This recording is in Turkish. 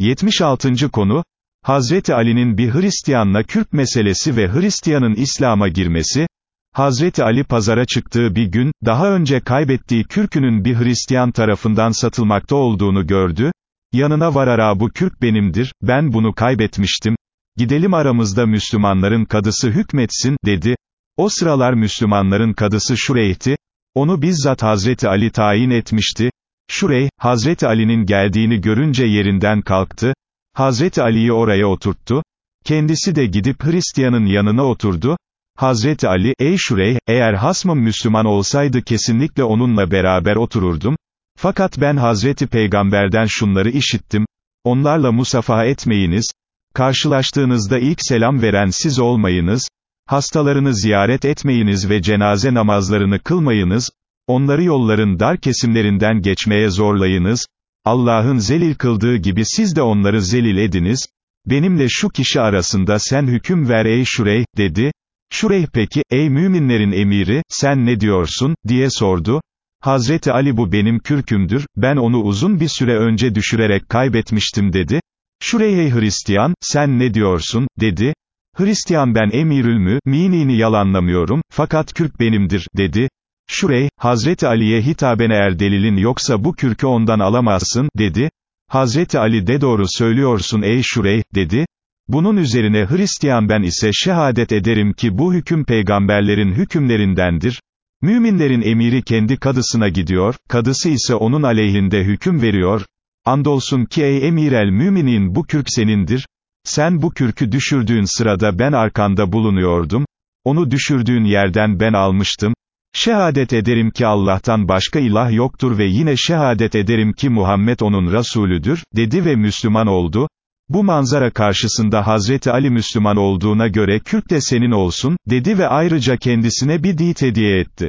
76. konu, Hazreti Ali'nin bir Hristiyanla Kürk meselesi ve Hristiyanın İslam'a girmesi, Hazreti Ali pazara çıktığı bir gün, daha önce kaybettiği kürkünün bir Hristiyan tarafından satılmakta olduğunu gördü, yanına varara bu kürk benimdir, ben bunu kaybetmiştim, gidelim aramızda Müslümanların kadısı hükmetsin, dedi, o sıralar Müslümanların kadısı Şureyh'ti, onu bizzat Hazreti Ali tayin etmişti, Şureyh, Hazreti Ali'nin geldiğini görünce yerinden kalktı, Hazreti Ali'yi oraya oturttu, kendisi de gidip Hristiyanın yanına oturdu, Hazreti Ali, ey Şureyh, eğer hasmım Müslüman olsaydı kesinlikle onunla beraber otururdum, fakat ben Hazreti Peygamber'den şunları işittim, onlarla musafaha etmeyiniz, karşılaştığınızda ilk selam veren siz olmayınız, hastalarını ziyaret etmeyiniz ve cenaze namazlarını kılmayınız, onları yolların dar kesimlerinden geçmeye zorlayınız, Allah'ın zelil kıldığı gibi siz de onları zelil ediniz, benimle şu kişi arasında sen hüküm ver ey Şureyh, dedi, Şureyh peki, ey müminlerin emiri, sen ne diyorsun, diye sordu, Hazreti Ali bu benim kürkümdür, ben onu uzun bir süre önce düşürerek kaybetmiştim dedi, Şureyh ey Hristiyan, sen ne diyorsun, dedi, Hristiyan ben emirül müminini yalanlamıyorum, fakat kürk benimdir, dedi, Şurey, Hazreti Ali'ye hitaben eğer delilin yoksa bu kürkü ondan alamazsın, dedi. Hazreti Ali de doğru söylüyorsun ey Şurey, dedi. Bunun üzerine Hristiyan ben ise şehadet ederim ki bu hüküm peygamberlerin hükümlerindendir. Müminlerin emiri kendi kadısına gidiyor, kadısı ise onun aleyhinde hüküm veriyor. Andolsun ki ey emir el müminin bu kürk senindir. Sen bu kürkü düşürdüğün sırada ben arkanda bulunuyordum. Onu düşürdüğün yerden ben almıştım. Şehadet ederim ki Allah'tan başka ilah yoktur ve yine şehadet ederim ki Muhammed onun Resulüdür, dedi ve Müslüman oldu. Bu manzara karşısında Hazreti Ali Müslüman olduğuna göre kürk de senin olsun, dedi ve ayrıca kendisine bir dit hediye etti.